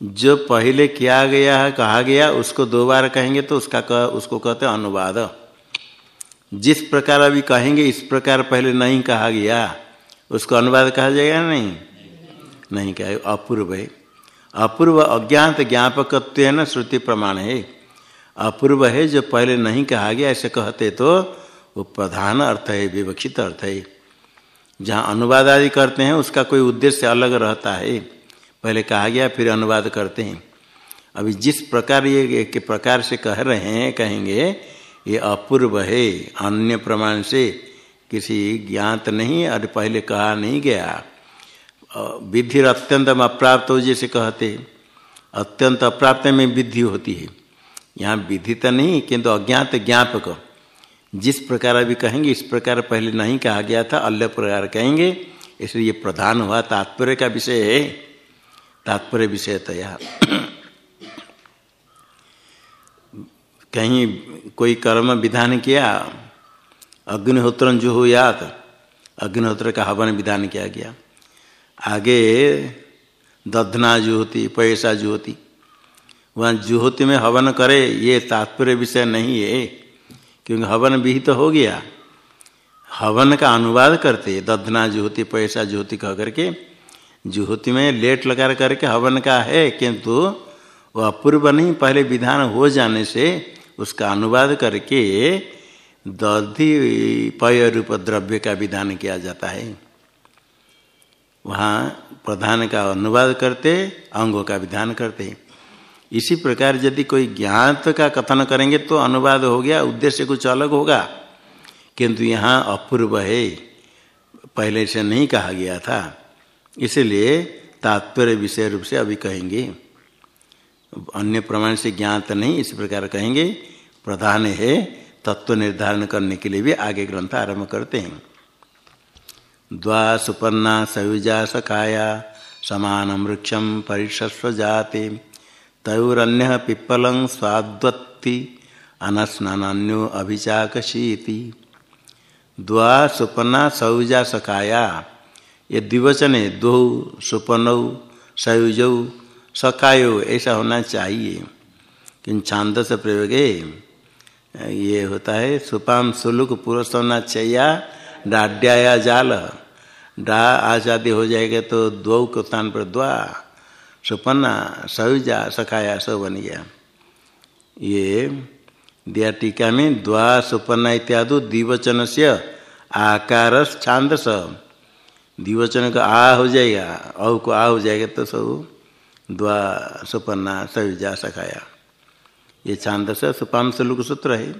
जो पहले किया गया है कहा गया उसको दो बार कहेंगे तो उसका कह, उसको कहते अनुवाद। जिस प्रकार अभी कहेंगे इस प्रकार पहले नहीं कहा गया। उसको अनुवाद कहा जाएगा नहीं? नहीं कहे, अपूर्व है। अपूर्व अज्ञात ज्ञापकत्व न श्रुति प्रमाण है। अपूर्व है जो पहले नहीं कहा गया, ऐसे कहते तो वो प्रधान अर्थ है, विवक्षित अर्थ है। जहाँ अनुवाद आदि करते हैं, उसका कोई उद्देश्य अलग रहता है। पहले कहा गया, फिर अनुवाद करते हैं। अभी जिस प्रकार ये के प्रकार से कह रहे हैं, कहेंगे, ये अपूर्व है, अन्य प्रमाण से किसी ज्ञात नहीं, और पहले कहा नहीं गया। विधि अत्यंतम अप्राप्त हो जैसे कहते अत्यंत अप्राप्त में विधि होती है। यहाँ विधि तो नहीं, किंतु अज्ञात ज्ञापक। जिस प्रकार अभी कहेंगे, इस प्रकार पहले नहीं कहा गया था, अन्य प्रकार कहेंगे। इसलिए ये प्रधान हुआ तात्पर्य का विषय है। तात्पर्य विषय तया कहीं कोई कर्म विधान किया, अग्निहोत्र जो हो याद अग्निहोत्र का हवन विधान किया गया। आगे दधना जुहोती पैसा जुहोती वहाँ जुहोती में हवन करे, ये तात्पर्य विषय नहीं है, क्योंकि हवन विहित तो हो गया। हवन का अनुवाद करते, दधना जुहोती पैसा जुहोती कह करके जुहोती में लेट लगा करके हवन का है, किंतु वह अपूर्व नहीं, पहले विधान हो जाने से उसका अनुवाद करके दधि, पय रूप द्रव्य का विधान किया जाता है। वहाँ प्रधान का अनुवाद करते, अंगों का विधान करते। इसी प्रकार यदि कोई ज्ञात का कथन करेंगे तो अनुवाद हो गया, उद्देश्य कुछ अलग होगा। किंतु यहाँ अपूर्व है, पहले से नहीं कहा गया था। इसलिए तात्पर्य विषय रूप से अभी कहेंगे। अन्य प्रमाण से ज्ञात नहीं, इस प्रकार कहेंगे, प्रधान है, तत्व निर्धारण करने के लिए भी आगे ग्रंथ आरंभ करते हैं। द्वा सुपन्ना सयुजा सखाया समान वृक्षम परिषस्व जाते तयुरन्य पिप्पलं स्वाद्वत्ति अनस्नान्यो अभिचाकशीति द्वा सुपन्ना सयुजा सखाया ये द्विवचन दो सुपनौ सयुज, सकायो, ऐसा होना चाहिए। किन छांद से प्रयोग, ये होता है, सुपाम सुलुक पुरुष होना चाहिए डाड्या जाल। डा आज़ादी हो जाएगा तो दो के स्थान पर द्वा। सुपन्ना सयुजा सखाया सब बन गया। ये दिया टीका में द्वा, सुपन्ना इत्यादि द्विवचन से आकार छांदस। द्विवचन का आ हो जाएगा, औ को आ हो जाएगा तो सब द्वा, सुपन्ना सयुजा सखाया। ये छांदस सुपाम सलुक सूत्र है।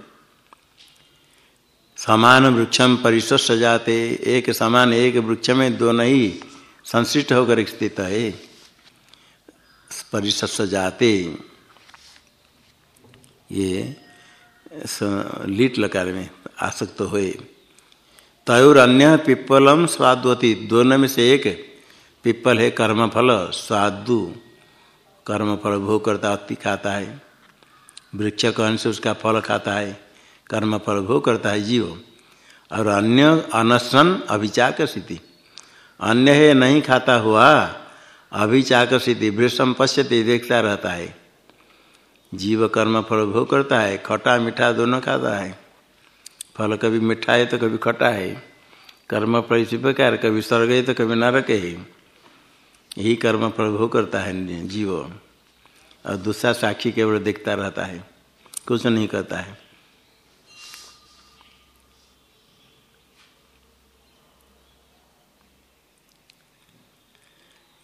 समान वृक्षम परिसर सजाते। एक समान एक वृक्ष में दो नहीं, संश्लिष्ट होकर स्थित है। परिसर सजाते। ये लीट लकार में आसक्त हुए। तयोर अन्य पिप्पलम स्वादवती। दोनों में से एक पिप्पल है कर्मफल, स्वादु। कर्मफल भोग करता खाता है। वृक्ष कहन से उसका फल खाता है। कर्म फल भोग करता है जीव। और अन्य अनशन अभिचाक स्थिति अन्य है, नहीं खाता हुआ, अभिचाक स्थिति वृषम पश्यति, देखता रहता है। जीव कर्म फल भोग करता है, खटा मीठा दोनों खाता है। फल कभी मीठा है तो कभी खटा है। कर्म फल इसी प्रकार, कभी स्वर्ग है तो कभी नरक है। यही कर्म फल भोग करता है जीव। और दूसरा साक्षी केवल देखता रहता है, कुछ नहीं करता है।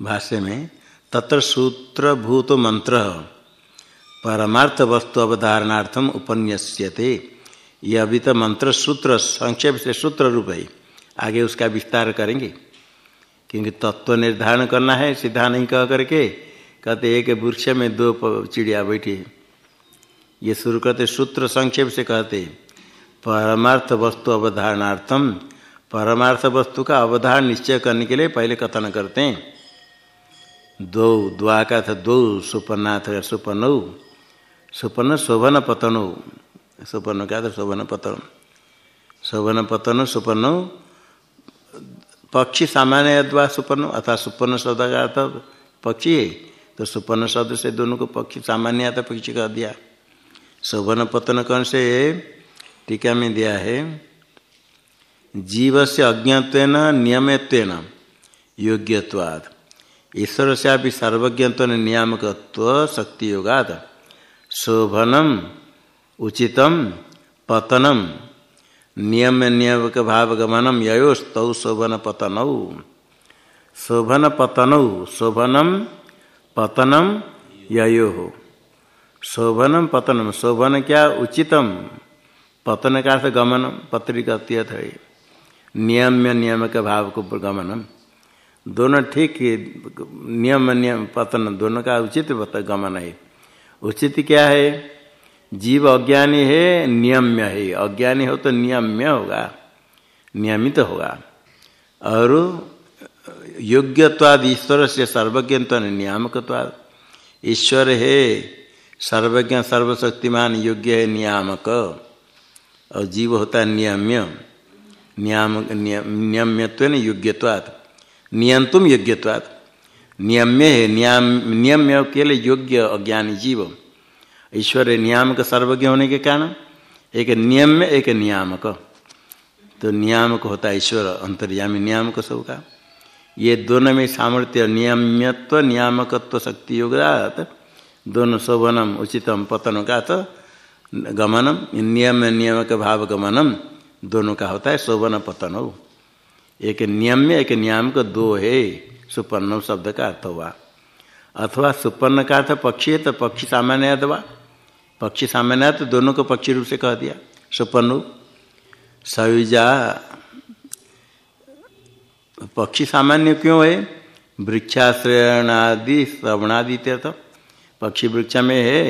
भाष्य में, तत्र सूत्र भूत मंत्र परमार्थ वस्तु अवधारणार्थम उपन्यस्यते। यह अभी तो मंत्र सूत्र, संक्षेप से सूत्र रूप है आगे उसका विस्तार करेंगे। क्योंकि तत्व निर्धारण करना है सीधा नहीं कह करके, कहते एक वृक्ष में दो चिड़िया बैठी ये शुरू करते सूत्र संक्षेप से कहते परमार्थ वस्तु अवधारणार्थम परमार्थ वस्तु का अवधारण निश्चय करने के लिए पहले कथन करते हैं। दो द्वा का था, दो सुपन्नाथ सुपन्न। सुपन्न शोभन पतनो। सुपर्ण क्या था? शोभन पतन। शोभन पतन, सुपन्न। पक्षी सामान्य द्वा सुपन्न अर्थात सुपन्न शब्द का अर्थ पक्षी है। तो सुपर्ण शब्द से दोनों को पक्षी सामान्य आता पक्षी कह दिया। शोभन पतन कौन से टीका में दिया है। जीव से अज्ञात्वेन नियमित्व योग्यवाद ईश्वर से अभी सर्वज्ञत्व नियामकत्व शक्ति योगाद शोभनम, उचितम, पतनम। नियम नियमक भाव गमनम ययोस्तौ शोभन पतनौ शोभन पतनौ शोभनम, पतनम, ययो। शोभनम, पतनम। शोभन क्या? उचितम। पतन का गमनम, पत्रिका है नियम्य नियमक भाव को गमनम दोनों ठीक है, नियम नियम, पतन, दोनों का उचित गमन है। उचित क्या है? जीव अज्ञानी है, नियम्य है। अज्ञानी हो तो नियम्य होगा, नियमित होगा। और योग्यवाद ईश्वर से सर्वज्ञत्व नियामकवाद ईश्वर है, सर्वज्ञ, सर्वशक्तिमान, योग्य है, नियामक। और जीव होता है नियम्य। नियामक नियम्यत्व योग्यवाद नियंतुम योग्यवाद नियम्य है नियम नियम्य के लिए योग्य अज्ञानी जीव ईश्वर नियामक सर्वज्ञ होने के कारण एक नियम्य, एक नियामक। तो नियामक होता है ईश्वर, अंतर्यामी नियामक सबका। ये दोनों में सामर्थ्य नियम्यत्व, नियामकत्व शक्ति योगदात। दोनों शोभनम उचितम पतन का तो गमनम। नियम नियमक भाव गमनम दोनों का होता है शोभन पतन हो एक नियम्य एक नियामक दो है सुपर्ण शब्द का अर्थ हुआ। अथवा सुपर्ण का अर्थ पक्षी है तो पक्षी सामान्य अथवा पक्षी सामान्य तो दोनों को पक्षी रूप से कह दिया। सुपर्ण सयुजा पक्षी सामान्य क्यों है? वृक्षाश्रयणादि, श्रवणादि तीर्थ पक्षी वृक्ष में है,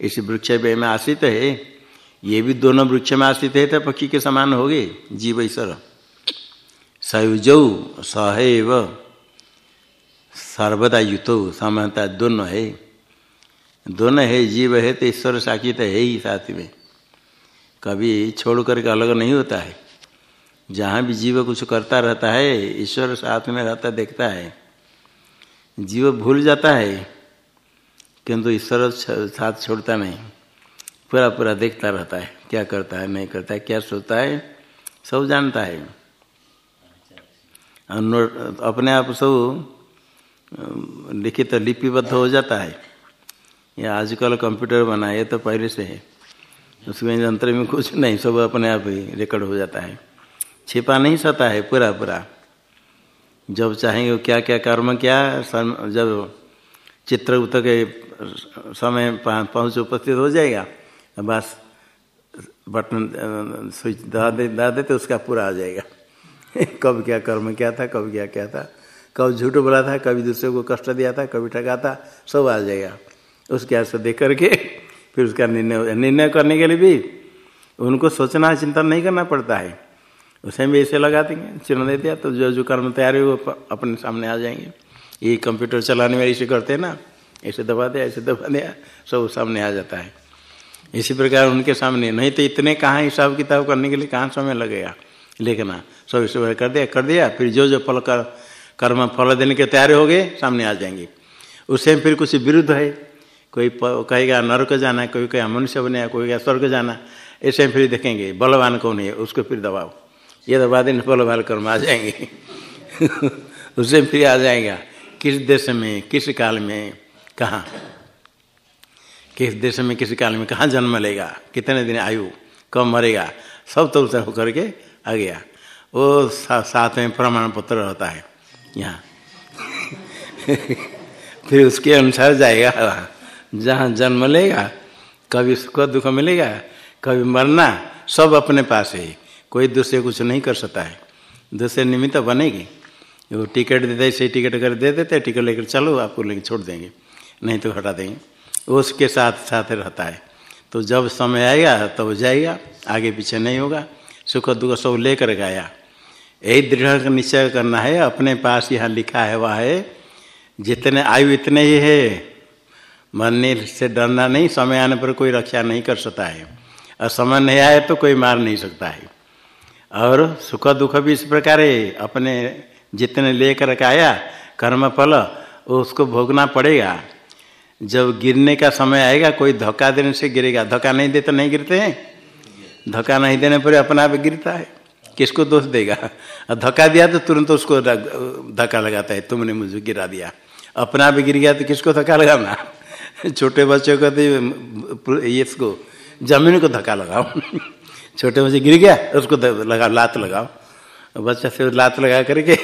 इस वृक्ष में आश्रित है। ये भी दोनों वृक्ष में आश्रित है तो पक्षी के समान हो गए जीव ईश्वर। सयुजौ सहैव सर्वदा युतो समानता दोनों है। दोनों है, जीव है तो ईश्वर साक्षी तो है ही साथ में। कभी छोड़ करके अलग नहीं होता है। जहाँ भी जीव कुछ करता रहता है, ईश्वर साथ में रहता, देखता है। जीव भूल जाता है, किंतु ईश्वर साथ छोड़ता नहीं। पूरा पूरा देखता रहता है, क्या करता है, नहीं करता है, क्या सोचता है, सब जानता है। अपने आप सब लिखित तो लिपिबद्ध हो जाता है। या आजकल कंप्यूटर बना है तो पहले से है। उसमें यंत्र में कुछ नहीं, सब अपने आप ही रिकॉर्ड हो जाता है। छिपा नहीं सकता है, पूरा पूरा। जब चाहेंगे क्या क्या कर्म, क्या जब चित्र उत के समय पहुँच उपस्थित हो जाएगा, बस बटन स्विच दबा दे दबा दे तो उसका पूरा आ जाएगा। कब क्या कर्म क्या था, कब क्या क्या था। कब झूठ बोला था, कभी दूसरे को कष्ट दिया था, कभी ठगा था सब आ जाएगा। उसके आस देख करके, फिर उसका निर्णय निर्णय करने के लिए भी उनको सोचना, चिंतन नहीं करना पड़ता है। उसे भी ऐसे लगा देंगे, चिन्ह दे दिया तो जो जो कर्म तैयार है वो अपने सामने आ जाएँगे। ये कंप्यूटर चलाने में ऐसे करते हैं ना, ऐसे दबा दिया, ऐसे दबा दिया, सब सामने आ जाता है। इसी प्रकार उनके सामने, नहीं तो इतने कहाँ हिसाब किताब करने के लिए कहाँ समय लगेगा? लिखना सब इस कर दिया कर दिया, फिर जो जो फल कर कर्म, फल देने के तैयार हो गए सामने आ जाएँगे। उससे फिर कुछ विरुद्ध है। कोई कहेगा नरक जाना, कोई कहेगा मनुष्य बने, कोई कहेगा स्वर्ग जाना, ऐसे फिर देखेंगे, बलवान कौन है, उसको फिर दबाओ। ये दबा देने बलवान कर्म आ जाएँगे। उससे फिर आ जाएगा, किस देश में, किस काल में, कहाँ? किस देश में, किस काल में, कहाँ जन्म लेगा? कितने दिन आयु, कब मरेगा? सब तो उतर होकर के आ गया। वो सा, साथ में प्रमाण पत्र रहता है यहाँ। फिर उसके अनुसार जाएगा वहाँ जहाँ जन्म लेगा कभी सुख दुख मिलेगा कभी मरना सब अपने पास है। कोई दूसरे कुछ नहीं कर सकता है। दूसरे निमित्त बनेगी। वो टिकट देते से टिकट कर दे देते टिकट लेकर चलो आपको लेकर छोड़ देंगे। नहीं तो हटा देंगे। उसके साथ साथ रहता है। तो जब समय आएगा तब तो जाएगा आगे पीछे नहीं होगा। सुख दुख सब लेकर गया। यही दृढ़ निश्चय करना है, अपने पास यहाँ लिखा है, वह है, जितने आयु इतने ही है। मरने से डरना नहीं, समय आने पर कोई रक्षा नहीं कर सकता है। और समय नहीं आए तो कोई मार नहीं सकता है। और सुख दुख भी इस प्रकार है, अपने जितने लेकर आया कर्म फल उसको भोगना पड़ेगा। जब गिरने का समय आएगा, कोई धक्का देने से गिरेगा। धक्का नहीं दे तो नहीं गिरते हैं। धक्का नहीं देने पर अपना आप गिरता है। किसको दोष देगा? और धक्का दिया तो तुरंत उसको धक्का लगाता है। तुमने मुझे गिरा दिया। अपना भी गिर गया तो किसको धक्का लगाना? छोटे बच्चों को तो ये इसको, ज़मीन को धक्का लगाओ। छोटे बच्चे गिर गया, उसको लगा लात लगाओ। बच्चा फिर लात लगा करके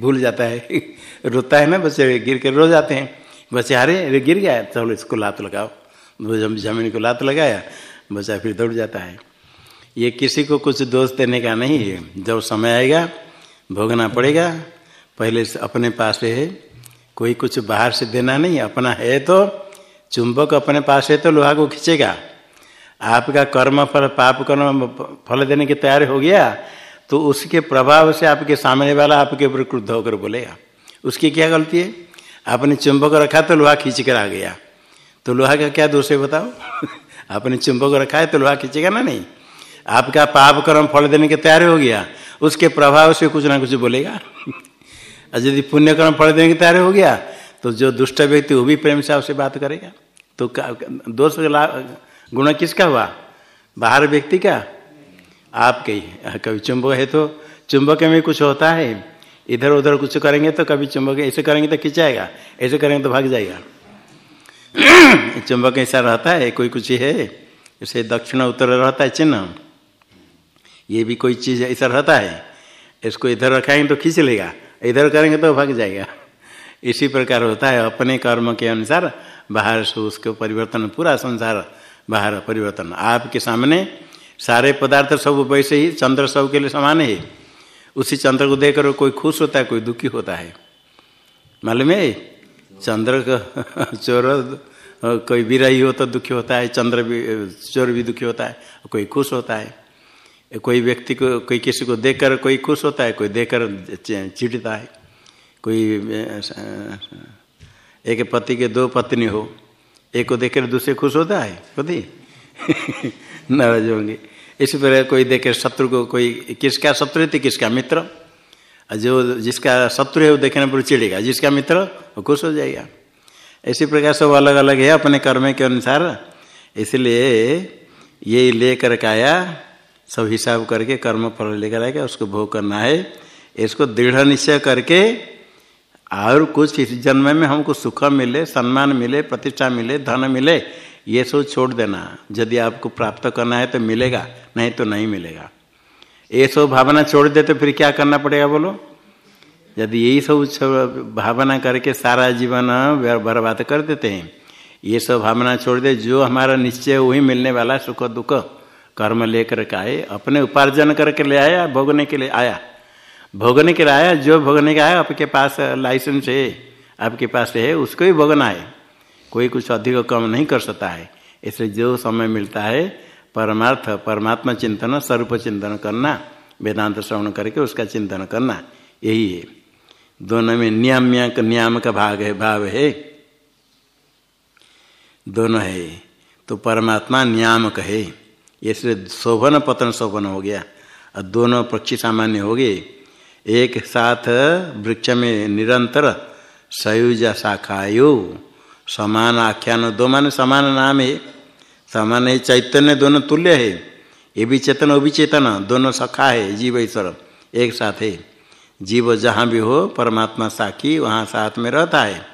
भूल जाता है। रोता है ना, बच्चे गिर कर रो जाते हैं। बच्चे, अरे अरे, गिर गया, चलो इसको लात लगाओ। ज़मीन को लात लगाया, बच्चा फिर दौड़ जाता है। ये किसी को कुछ दोष देने का नहीं है। जब समय आएगा, भोगना पड़ेगा। पहले अपने पास है। कोई कुछ बाहर से देना नहीं, अपना है तो चुंबक अपने पास है तो लोहा को खींचेगा। आपका कर्म फल, पाप कर्म फल देने की तैयारी हो गया तो उसके प्रभाव से आपके सामने वाला आपके ऊपर क्रुद्ध होकर बोलेगा उसकी क्या गलती है? आपने चुंबक रखा तो लोहा खींच कर आ गया। तो लोहा का क्या दोष है बताओ? आपने चुंबक रखा है तो लोहा खींचेगा ना नहीं? आपका पाप कर्म फल देने की तैयारी हो गया? उसके प्रभाव से कुछ ना कुछ बोलेगा। और यदि पुण्य कर्म फल देने की तैयारी हो गया तो जो दुष्ट व्यक्ति वो भी प्रेम से आपसे बात करेगा। तो दोष गुण किसका हुआ? बाहर व्यक्ति का? आपके ही। कभी चुंबक है तो चुंबक में कुछ होता है। इधर उधर कुछ करेंगे तो कभी चुंबक, ऐसे करेंगे तो खिंचाएगा, ऐसे करेंगे तो भाग जाएगा। चुंबक ऐसा रहता है, कोई कुछ है, जैसे दक्षिण उत्तर रहता है चिन्ह। ये भी कोई चीज़ ऐसा रहता है। इसको इधर रखाएँगे तो खींच लेगा, इधर करेंगे तो भाग जाएगा। इसी प्रकार होता है अपने कर्म के अनुसार, बाहर से उसके परिवर्तन, पूरा संसार बाहर परिवर्तन। आपके सामने सारे पदार्थ सब वैसे ही, चंद्र सब के लिए समान है। उसी चंद्र को देखकर कोई खुश होता है, कोई दुखी होता है। मालूम है? चंद्र चोर, कोई विरही हो तो दुखी होता है, चंद्र भी, चोर भी दुखी होता है, कोई खुश होता है। कोई व्यक्ति को, कोई किसी को देखकर कोई खुश होता है, कोई देखकर चिढ़ता है। कोई एक पति के दो पत्नी हो, एक को देखकर दूसरे खुश होता है, पति? नाराज़ होंगे। इसी प्रकार कोई देखे शत्रु को, कोई किसका शत्रु थी किसका मित्र? जो, जिसका शत्रु है वो देखने पर चिड़ेगा जिसका मित्र, वो खुश हो जाएगा। इसी प्रकार सब अलग अलग है अपने कर्म के अनुसार। इसलिए ये लेकर के आया सब हिसाब करके कर्म फल लेकर आएगा, उसको भोग करना है। इसको दृढ़ निश्चय करके और कुछ इस जन्म में हमको सुख मिले, सम्मान मिले, प्रतिष्ठा मिले, धन मिले, ये सब छोड़ देना। यदि आपको प्राप्त करना है तो मिलेगा, नहीं तो नहीं मिलेगा। ये सब भावना छोड़ दे तो फिर क्या करना पड़ेगा बोलो? यदि यही सब भावना करके सारा जीवन बर्बाद कर देते हैं, ये सब भावना छोड़ दे, जो हमारा निश्चय वही मिलने वाला सुख दुख। कर्म लेकर के आए, अपने उपार्जन करके ले आया, भोगने के लिए आया। भोगने के लिए आया, जो भोगने का आया, आपके पास लाइसेंस है, आपके पास है, उसको ही भोगना है। कोई कुछ अधिक कम नहीं कर सकता है। इसलिए जो समय मिलता है, परमार्थ, परमात्मा चिंतन, स्वरूप चिंतन करना, वेदांत श्रवण करके उसका चिंतन करना, यही है। दोनों में नियाम्य नियाम का भाग है, भाव है। दोनों है। तो परमात्मा नियामक है। इसलिए शोभन, पतन शोभन हो गया। और दोनों पक्षी सामान्य हो गए। एक साथ वृक्ष में निरंतर सयुज शाखायु। समान आख्यान, दो मान समान नाम है। समान है, चैतन्य दोनों तुल्य है। ये भी चेतन, वो भी चेतन, दोनों सखा है, जीव ईश्वर, एक साथ है। जीव जहाँ भी हो, परमात्मा साखी, वहाँ साथ में रहता है।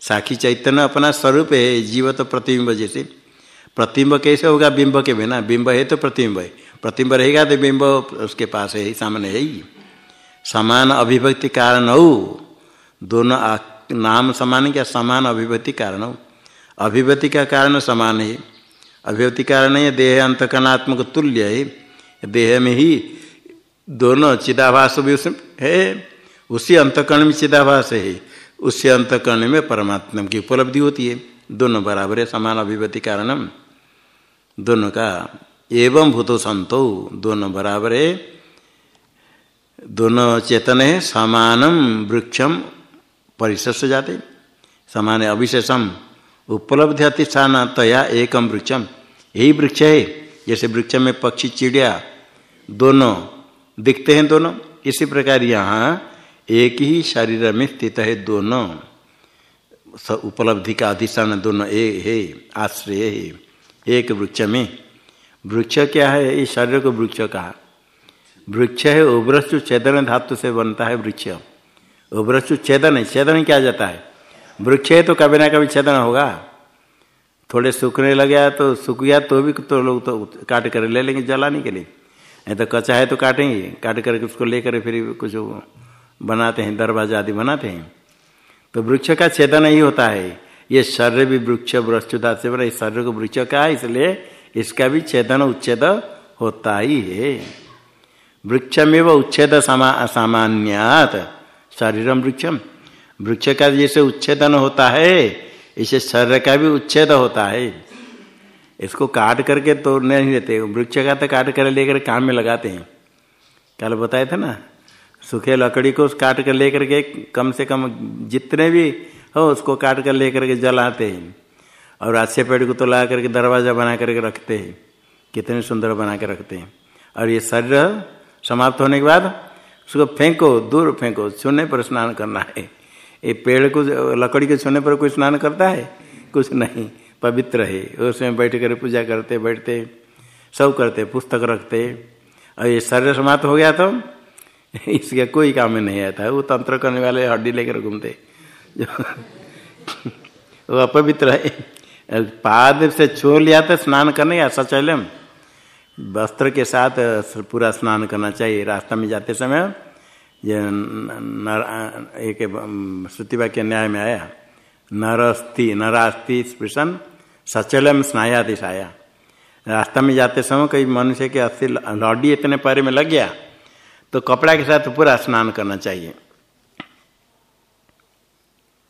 साखी चैतन्य अपना स्वरूप है, जीव तो प्रतिबिंब जैसे। प्रतिबिंब कैसे होगा? बिंब के बिना। बिंब है तो प्रतिम्ब है। प्रतिम्ब रहेगा तो बिंब उसके पास है ही सामने है ही। समान अभिव्यक्ति कारण हो। दोनों नाम समान क्या? समान अभिव्यक्ति कारण हो। अभिव्यक्ति का कारण समान है। अभिव्यक्ति कारण है, देह अंतकनात्मक तुल्य है। देह में ही दोनों चिदाभास भी उसमें है। उसी अंतकर्ण में चिदाभास है। उसी अंतकर्ण में परमात्मा की उपलब्धि होती है। दोनों बराबर है, समान अभिव्यक्ति कारणम। दोनों का, एवं भूतो संतो, दोनों बराबर है। दोनों चेतन है, समानम वृक्षम परिशस् जाते। समान अविशेषम, उपलब्धि अतिष्ठान तया एकम वृक्षम। यही वृक्ष है, जैसे वृक्ष में पक्षी चिड़िया, दोनों दिखते हैं दोनों। इसी प्रकार यहाँ एक ही शरीर में स्थित है दोनों। उपलब्धि का अधिष्ठान दोनों ए है, आश्रय है। एक वृक्ष में। वृक्ष क्या है? इस शरीर को वृक्ष कहा। वृक्ष है उभ्रस्तु छेदन धातु से बनता है वृक्ष। उभ्रस्तु छेदन है छेदन क्या जाता है? वृक्ष है तो कभी ना कभी छेदन होगा। थोड़े सूखने लगे तो सूख गया तो भी तो लोग तो काट कर ले लेंगे जलाने के लिए। नहीं तो कच्चा है तो काटेंगे। काट करके उसको लेकर फिर कुछ बनाते हैं, दरवाज़ा आदि बनाते हैं। तो वृक्ष का छेदन ही होता है। ये शरीर भी वृक्ष वृक्षुदा से बना शरीर को वृक्ष का है इसलिए इसका भी छेदन उच्छेद होता ही है। वृक्ष में वो उच्छेद सामान्यात शरीरम वृक्षम। वृक्ष का जैसे उच्छेदन होता है, इसे शरीर का भी उच्छेद होता है। इसको काट करके तोड़ने नहीं देते, वृक्ष का तो काट कर लेकर काम में लगाते हैं। कल बताए थे ना, सूखे लकड़ी को काट कर लेकर के कम से कम जितने भी हो, उसको काट कर लेकर के जलाते हैं। और अच्छे पेड़ को तो ला करके दरवाज़ा बना करके रखते हैं। कितने सुंदर बना के रखते हैं। और ये शरीर समाप्त होने के बाद उसको फेंको, दूर फेंको छूने पर स्नान करना है। ये पेड़ को, लकड़ी के छूने पर कोई स्नान करता है? कुछ नहीं, पवित्र है। उसमें बैठ कर पूजा करते, बैठते, सब करते, पुस्तक रखते। और ये शरीर समाप्त हो गया तो इसका कोई काम नहीं आता। वो तंत्र करने वाले हड्डी लेकर घूमते। वो अपवित्र है। पाद से छो लिया तो स्नान करने या सचैलम वस्त्र के साथ पूरा स्नान करना चाहिए। रास्ता में जाते समय, ये नर एक श्रुति वाक्य न्याय में आया। नरस्ति, नरास्ति स्पृशन सचलम स्नायादिश आया रास्ता में जाते समय कई मनुष्य के अस्थि लॉडी इतने पैर में लग गया तो कपड़ा के साथ पूरा स्नान करना चाहिए।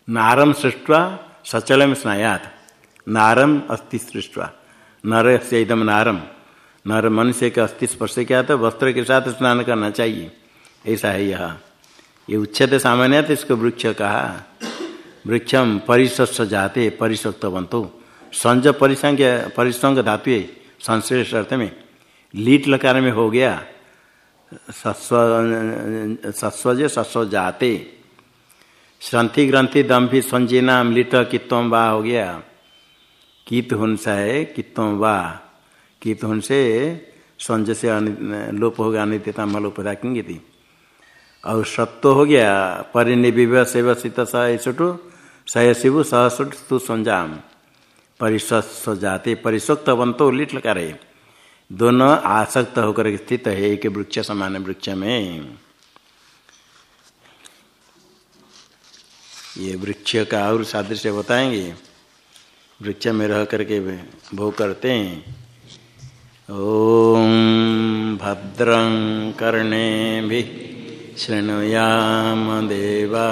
नारम सृष्टवा सचलम स्नायात। नारम अस्थि सृष्टवा। नर से एकदम नारम। नर मनुष्य के अस्थि स्पर्श किया तो वस्त्र के साथ स्नान करना चाहिए। ऐसा है यह। ये उच्छेद सामान्य तो इसको वृक्ष कहा। वृक्षम परिस्व जाते परिस्वक्त बंतो संज परिसंग परिसंग धातु संश्लेष अर्थ में। लीट लकार में हो गया। सस्व, सस्वज सस्व जाते श्रंथि ग्रंथि दम्भि संजीना मृत कितों वा हो गया। कित हुंसा है कितों वा कित हुन से संजय से लोप हो गया अनित्यता मलोप रखेंगे थी और सत्व हो गया परिनिविव सेवसित सठु सह शिव सहसुट तु संजाम। परिस्व जाते परिस्वक्त बंतो लिट लगा रहे। दोनों आसक्त होकर स्थित है, एक वृक्ष समान वृक्ष में। ये वृक्ष का और सादृश्य बताएँगे। वृक्ष में रह करके भोग करते हैं। ओम भद्रं कर्णे भी शृणुयाम देवा।